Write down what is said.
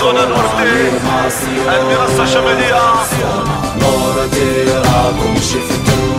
زون الورتي المنصة الشمالية نور ديراكم شفتو